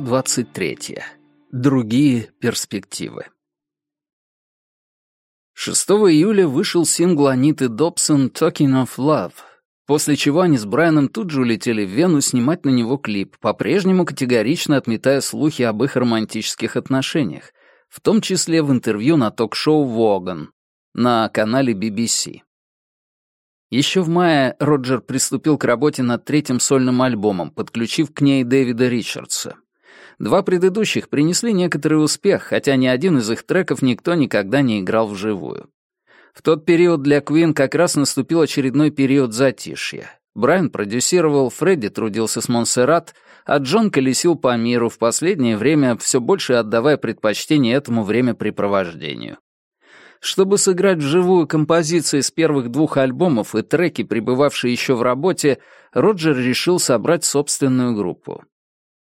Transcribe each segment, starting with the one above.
Глава 23. Другие перспективы. 6 июля вышел сингл Аниты Добсон «Talking of Love», после чего они с Брайаном тут же улетели в Вену снимать на него клип, по-прежнему категорично отметая слухи об их романтических отношениях, в том числе в интервью на ток-шоу «Воган» на канале BBC. Еще в мае Роджер приступил к работе над третьим сольным альбомом, подключив к ней Дэвида Ричардса. Два предыдущих принесли некоторый успех, хотя ни один из их треков никто никогда не играл вживую. В тот период для Queen как раз наступил очередной период затишья. Брайан продюсировал, Фредди трудился с Монсеррат, а Джон колесил по миру, в последнее время все больше отдавая предпочтение этому времяпрепровождению. Чтобы сыграть вживую композиции с первых двух альбомов и треки, пребывавшие еще в работе, Роджер решил собрать собственную группу.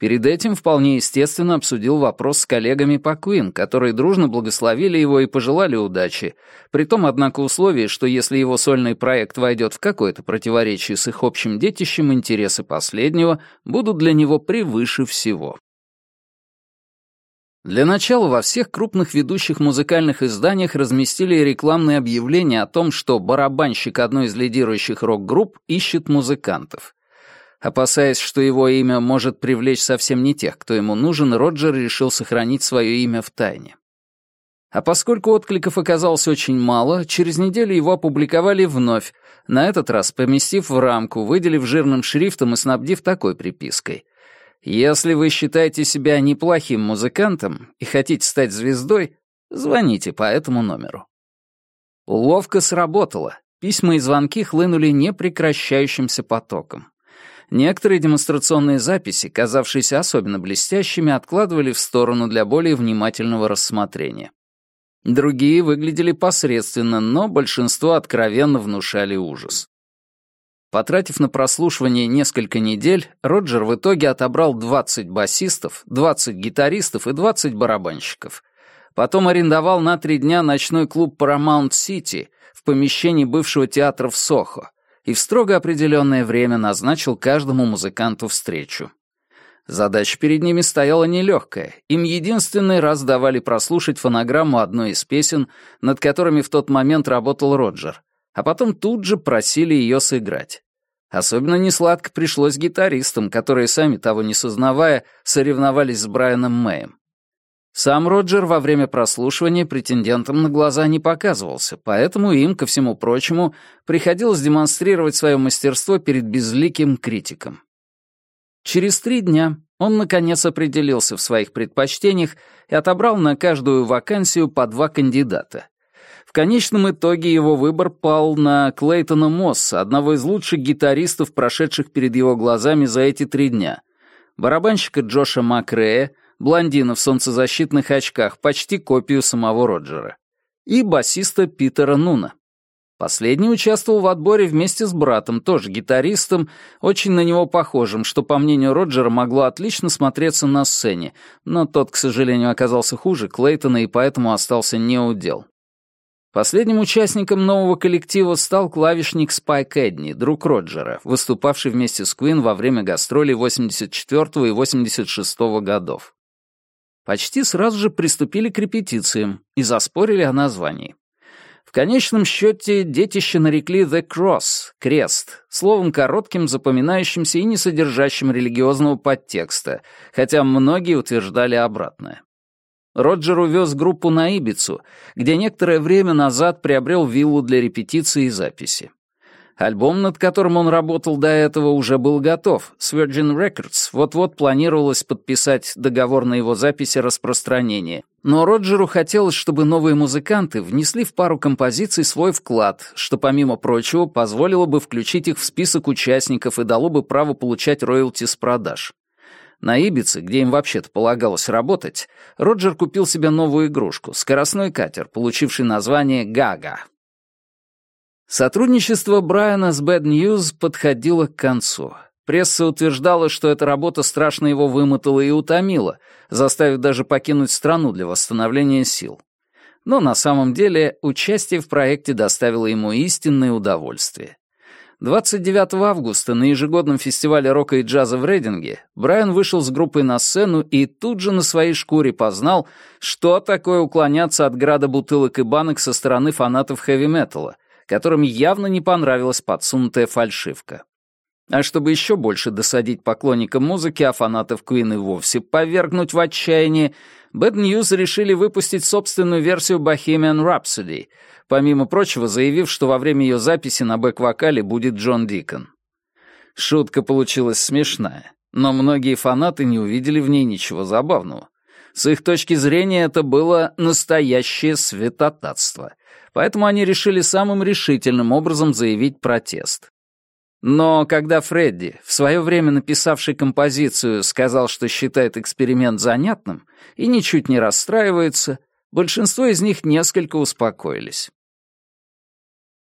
Перед этим вполне естественно обсудил вопрос с коллегами по Куин, которые дружно благословили его и пожелали удачи, при том, однако, условии, что если его сольный проект войдет в какое-то противоречие с их общим детищем, интересы последнего будут для него превыше всего. Для начала во всех крупных ведущих музыкальных изданиях разместили рекламные объявления о том, что барабанщик одной из лидирующих рок-групп ищет музыкантов — Опасаясь, что его имя может привлечь совсем не тех, кто ему нужен, Роджер решил сохранить свое имя в тайне. А поскольку откликов оказалось очень мало, через неделю его опубликовали вновь, на этот раз поместив в рамку, выделив жирным шрифтом и снабдив такой припиской. «Если вы считаете себя неплохим музыкантом и хотите стать звездой, звоните по этому номеру». Уловка сработала. Письма и звонки хлынули непрекращающимся потоком. Некоторые демонстрационные записи, казавшиеся особенно блестящими, откладывали в сторону для более внимательного рассмотрения. Другие выглядели посредственно, но большинство откровенно внушали ужас. Потратив на прослушивание несколько недель, Роджер в итоге отобрал 20 басистов, 20 гитаристов и 20 барабанщиков. Потом арендовал на три дня ночной клуб Paramount City в помещении бывшего театра в Сохо, и в строго определенное время назначил каждому музыканту встречу. Задача перед ними стояла нелегкая. Им единственный раз давали прослушать фонограмму одной из песен, над которыми в тот момент работал Роджер, а потом тут же просили ее сыграть. Особенно несладко пришлось гитаристам, которые, сами того не сознавая, соревновались с Брайаном Мэем. Сам Роджер во время прослушивания претендентам на глаза не показывался, поэтому им, ко всему прочему, приходилось демонстрировать свое мастерство перед безликим критиком. Через три дня он, наконец, определился в своих предпочтениях и отобрал на каждую вакансию по два кандидата. В конечном итоге его выбор пал на Клейтона Мосса, одного из лучших гитаристов, прошедших перед его глазами за эти три дня, барабанщика Джоша Макрея, блондина в солнцезащитных очках, почти копию самого Роджера, и басиста Питера Нуна. Последний участвовал в отборе вместе с братом, тоже гитаристом, очень на него похожим, что, по мнению Роджера, могло отлично смотреться на сцене, но тот, к сожалению, оказался хуже Клейтона и поэтому остался не у дел. Последним участником нового коллектива стал клавишник Спайк Эдни, друг Роджера, выступавший вместе с Куин во время гастролей 84 и 86 годов. Почти сразу же приступили к репетициям и заспорили о названии. В конечном счете детище нарекли «The Cross» — «крест», словом коротким, запоминающимся и не содержащим религиозного подтекста, хотя многие утверждали обратное. Роджер увез группу на Ибицу, где некоторое время назад приобрел виллу для репетиции и записи. Альбом, над которым он работал до этого, уже был готов. С Virgin Records вот-вот планировалось подписать договор на его запись и распространение. Но Роджеру хотелось, чтобы новые музыканты внесли в пару композиций свой вклад, что, помимо прочего, позволило бы включить их в список участников и дало бы право получать роялти с продаж. На Ибице, где им вообще-то полагалось работать, Роджер купил себе новую игрушку — скоростной катер, получивший название «Гага». Сотрудничество Брайана с Bad News подходило к концу. Пресса утверждала, что эта работа страшно его вымотала и утомила, заставив даже покинуть страну для восстановления сил. Но на самом деле участие в проекте доставило ему истинное удовольствие. 29 августа на ежегодном фестивале рока и джаза в Рейдинге Брайан вышел с группой на сцену и тут же на своей шкуре познал, что такое уклоняться от града бутылок и банок со стороны фанатов хэви-металла, которым явно не понравилась подсунутая фальшивка. А чтобы еще больше досадить поклонникам музыки, а фанатов Куин и вовсе повергнуть в отчаяние, Bad News решили выпустить собственную версию Bohemian Rhapsody, помимо прочего заявив, что во время ее записи на бэк-вокале будет Джон Дикон. Шутка получилась смешная, но многие фанаты не увидели в ней ничего забавного. С их точки зрения это было настоящее святотатство — поэтому они решили самым решительным образом заявить протест. Но когда Фредди, в свое время написавший композицию, сказал, что считает эксперимент занятным и ничуть не расстраивается, большинство из них несколько успокоились.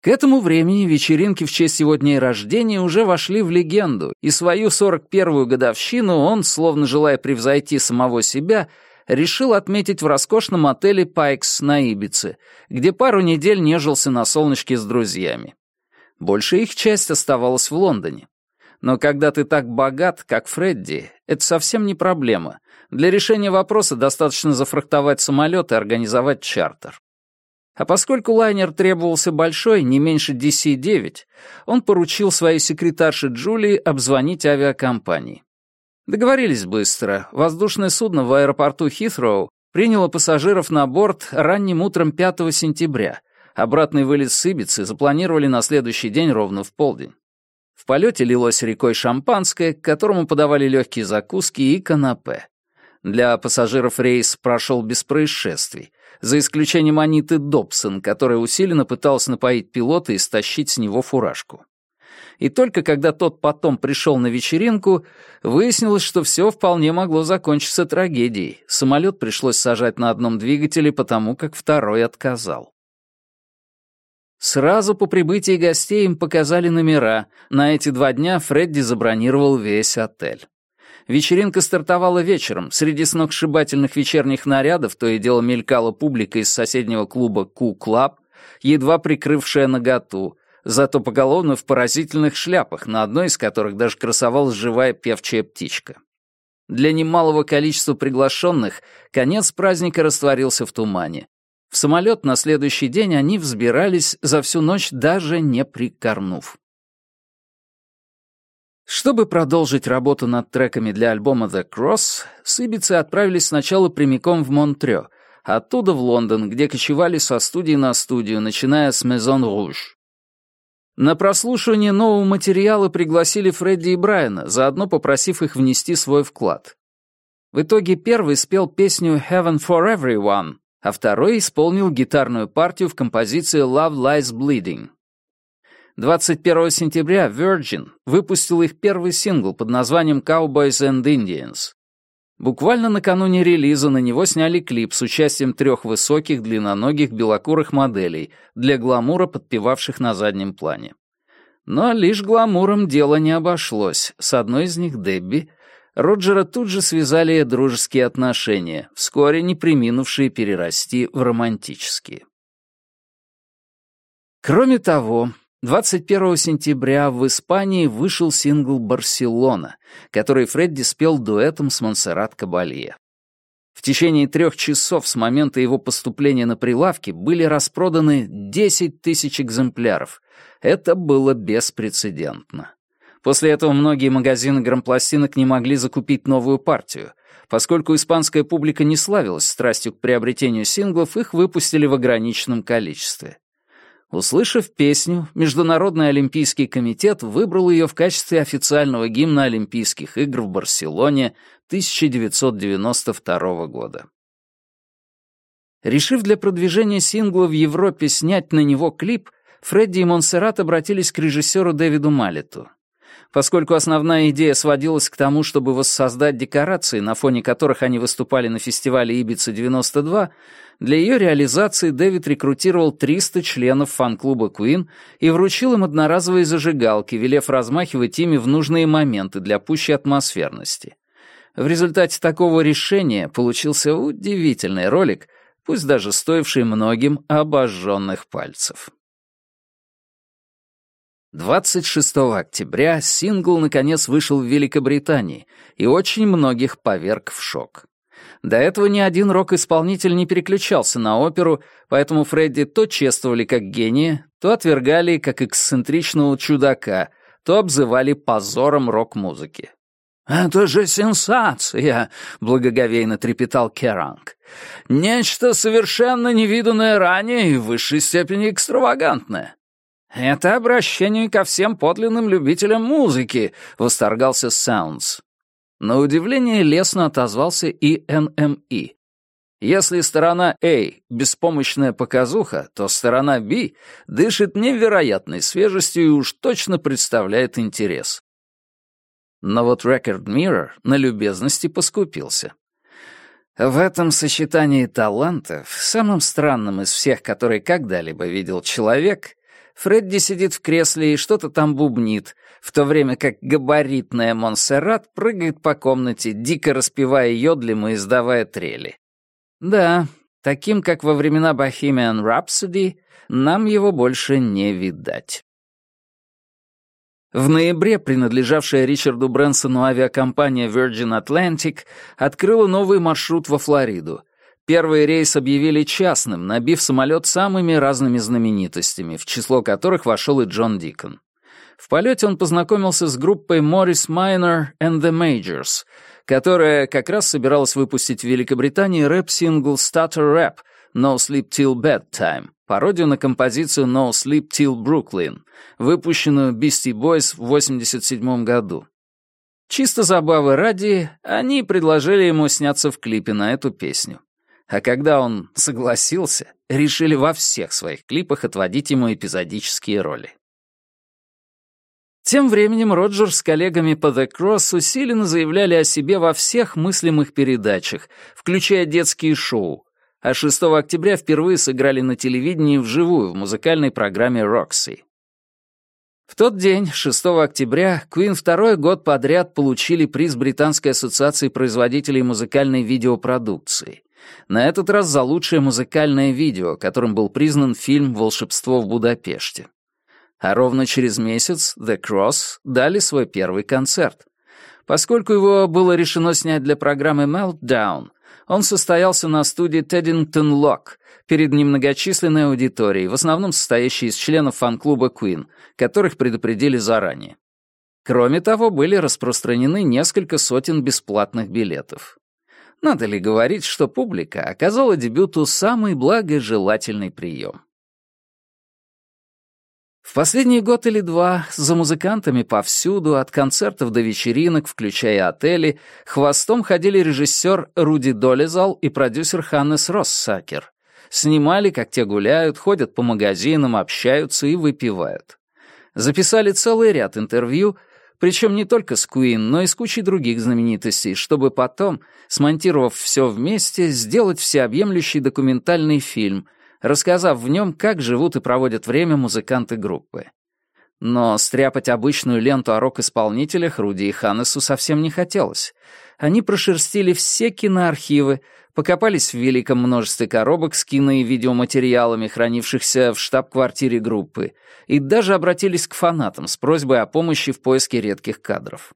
К этому времени вечеринки в честь его дней рождения уже вошли в легенду, и свою 41-ю годовщину он, словно желая превзойти самого себя, решил отметить в роскошном отеле «Пайкс» на Ибице, где пару недель нежился на солнышке с друзьями. Большая их часть оставалась в Лондоне. Но когда ты так богат, как Фредди, это совсем не проблема. Для решения вопроса достаточно зафрахтовать самолет и организовать чартер. А поскольку лайнер требовался большой, не меньше DC-9, он поручил своей секретарше Джулии обзвонить авиакомпании. Договорились быстро. Воздушное судно в аэропорту Хитроу приняло пассажиров на борт ранним утром 5 сентября. Обратный вылет с Ибицы запланировали на следующий день ровно в полдень. В полете лилось рекой шампанское, к которому подавали легкие закуски и канапе. Для пассажиров рейс прошел без происшествий, за исключением Аниты Добсон, которая усиленно пыталась напоить пилота и стащить с него фуражку и только когда тот потом пришел на вечеринку, выяснилось, что все вполне могло закончиться трагедией. Самолет пришлось сажать на одном двигателе, потому как второй отказал. Сразу по прибытии гостей им показали номера. На эти два дня Фредди забронировал весь отель. Вечеринка стартовала вечером. Среди сногсшибательных вечерних нарядов то и дело мелькала публика из соседнего клуба «Ку-клаб», едва прикрывшая наготу, зато поголовно в поразительных шляпах, на одной из которых даже красовалась живая певчая птичка. Для немалого количества приглашенных конец праздника растворился в тумане. В самолет на следующий день они взбирались за всю ночь, даже не прикорнув. Чтобы продолжить работу над треками для альбома «The Cross», сыбицы отправились сначала прямиком в Монтрё, оттуда в Лондон, где кочевали со студии на студию, начиная с «Maison Rouge». На прослушивание нового материала пригласили Фредди и Брайана, заодно попросив их внести свой вклад. В итоге первый спел песню «Heaven for Everyone», а второй исполнил гитарную партию в композиции «Love Lies Bleeding». 21 сентября Virgin выпустил их первый сингл под названием «Cowboys and Indians». Буквально накануне релиза на него сняли клип с участием трех высоких, длинноногих, белокурых моделей для гламура, подпевавших на заднем плане. Но лишь гламуром дело не обошлось. С одной из них, Дебби, Роджера тут же связали дружеские отношения, вскоре не приминувшие перерасти в романтические. Кроме того, 21 сентября в Испании вышел сингл «Барселона», который Фредди спел дуэтом с Монсеррат Кабалье. В течение трех часов с момента его поступления на прилавки были распроданы 10 тысяч экземпляров. Это было беспрецедентно. После этого многие магазины грампластинок не могли закупить новую партию. Поскольку испанская публика не славилась страстью к приобретению синглов, их выпустили в ограниченном количестве. Услышав песню, Международный олимпийский комитет выбрал ее в качестве официального гимна Олимпийских игр в Барселоне 1992 года. Решив для продвижения сингла в Европе снять на него клип, Фредди и Монсеррат обратились к режиссеру Дэвиду Малету поскольку основная идея сводилась к тому, чтобы воссоздать декорации, на фоне которых они выступали на фестивале «Ибица-92», для ее реализации Дэвид рекрутировал 300 членов фан-клуба «Куин» и вручил им одноразовые зажигалки, велев размахивать ими в нужные моменты для пущей атмосферности. В результате такого решения получился удивительный ролик, пусть даже стоивший многим обожженных пальцев. 26 октября сингл наконец вышел в Великобритании и очень многих поверг в шок. До этого ни один рок-исполнитель не переключался на оперу, поэтому Фредди то чествовали как гения, то отвергали как эксцентричного чудака, то обзывали позором рок-музыки. «Это же сенсация!» — благоговейно трепетал Керанг. «Нечто совершенно невиданное ранее и в высшей степени экстравагантное. «Это обращение ко всем подлинным любителям музыки», — восторгался Саундс. На удивление лестно отозвался и НМИ. Если сторона A — беспомощная показуха, то сторона B дышит невероятной свежестью и уж точно представляет интерес. Но вот Record Mirror на любезности поскупился. В этом сочетании талантов, самым странным из всех, которые когда-либо видел человек, Фредди сидит в кресле и что-то там бубнит, в то время как габаритная Монсеррат прыгает по комнате, дико распевая йодлем и издавая трели. Да, таким, как во времена Bohemian Rhapsody, нам его больше не видать. В ноябре принадлежавшая Ричарду Брэнсону авиакомпания Virgin Atlantic открыла новый маршрут во Флориду, Первые рейсы объявили частным, набив самолет самыми разными знаменитостями, в число которых вошел и Джон Дикон. В полете он познакомился с группой Morris Minor and the Majors, которая как раз собиралась выпустить в Великобритании рэп-сингл Stutter Rap No Sleep Till Bedtime, пародию на композицию No Sleep Till Brooklyn, выпущенную Beastie Boys в 1987 году. Чисто забавы ради, они предложили ему сняться в клипе на эту песню. А когда он согласился, решили во всех своих клипах отводить ему эпизодические роли. Тем временем Роджер с коллегами по The Cross усиленно заявляли о себе во всех мыслимых передачах, включая детские шоу, а 6 октября впервые сыграли на телевидении вживую в музыкальной программе «Рокси». В тот день, 6 октября, Queen второй год подряд получили приз Британской ассоциации производителей музыкальной видеопродукции. На этот раз за лучшее музыкальное видео, которым был признан фильм «Волшебство в Будапеште». А ровно через месяц «The Cross» дали свой первый концерт. Поскольку его было решено снять для программы «Meltdown», он состоялся на студии «Теддингтон Лок» перед немногочисленной аудиторией, в основном состоящей из членов фан-клуба Queen, которых предупредили заранее. Кроме того, были распространены несколько сотен бесплатных билетов. Надо ли говорить, что публика оказала дебюту самый благожелательный прием? В последний год или два за музыкантами повсюду, от концертов до вечеринок, включая отели, хвостом ходили режиссер Руди Долизал и продюсер Ханнес Россакер. Снимали, как те гуляют, ходят по магазинам, общаются и выпивают. Записали целый ряд интервью — причем не только с Queen, но и с кучей других знаменитостей, чтобы потом, смонтировав все вместе, сделать всеобъемлющий документальный фильм, рассказав в нем, как живут и проводят время музыканты группы. Но стряпать обычную ленту о рок-исполнителях Руди и Ханнесу совсем не хотелось. Они прошерстили все киноархивы, покопались в великом множестве коробок с кино и видеоматериалами, хранившихся в штаб-квартире группы, и даже обратились к фанатам с просьбой о помощи в поиске редких кадров.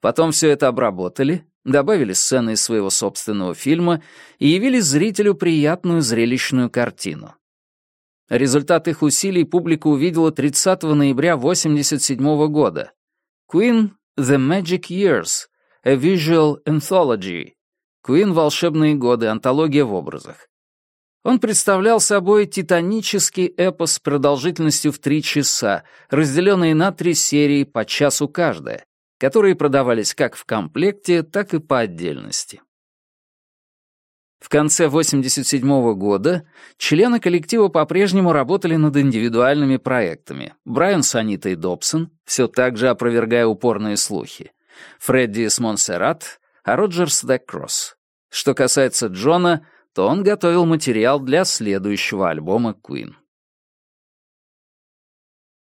Потом все это обработали, добавили сцены из своего собственного фильма и явили зрителю приятную зрелищную картину. Результат их усилий публика увидела 30 ноября 1987 года. Queen The Magic Years — A Visual Anthology — Куин «Волшебные годы. Антология в образах». Он представлял собой титанический эпос продолжительностью в три часа, разделенный на три серии по часу каждая, которые продавались как в комплекте, так и по отдельности. В конце 1987 года члены коллектива по-прежнему работали над индивидуальными проектами. Брайан с Анитой Добсон, все так же опровергая упорные слухи, Фредди с Монсеррат, а Роджерс Деккросс. Что касается Джона, то он готовил материал для следующего альбома Queen.